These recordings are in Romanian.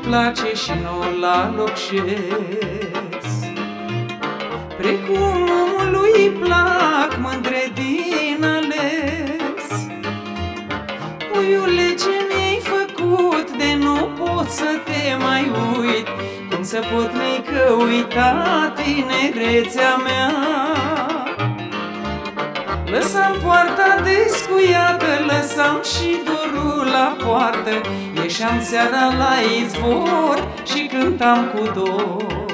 place și nu la loc șes Precum omului plac mândre din ales. Puiule ce mi-ai făcut? De nu pot să te mai uit. Cum să pot că uita tinerețea mea? Lăsam poarta descuiată, lăsam și dorul la poartă Ieșeam seara la izvor și cântam cu dor.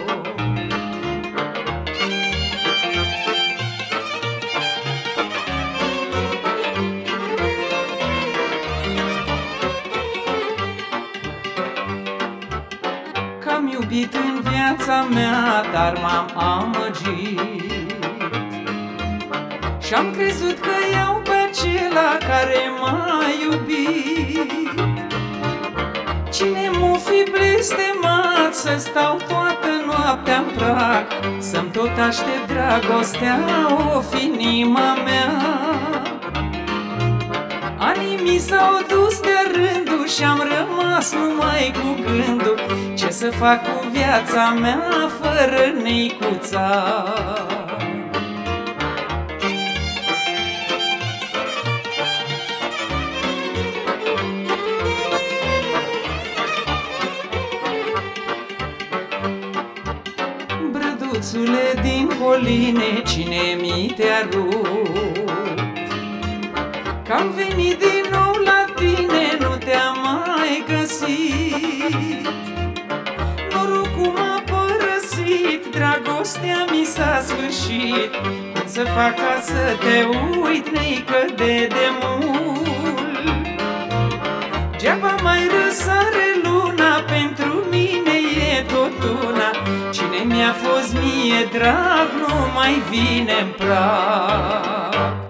Am iubit în viața mea, dar m-am amăgit. Și-am crezut că iau pe acela care m-a iubit fi blestemat să stau toată noaptea în prag Să-mi tot aștept dragostea, o fi inima mea. Anii mi s-au dus de rândul și-am rămas numai cu gândul Ce să fac cu viața mea fără neicuța Brăduțule din coline, cine mi te-a rupt? Că-am venit din nou la tine, nu te-am mai găsit. Norocul m-a părăsit, dragostea mi s-a sfârșit. Cum să fac ca să te uit, neică de demult drag, nu mai vine în prag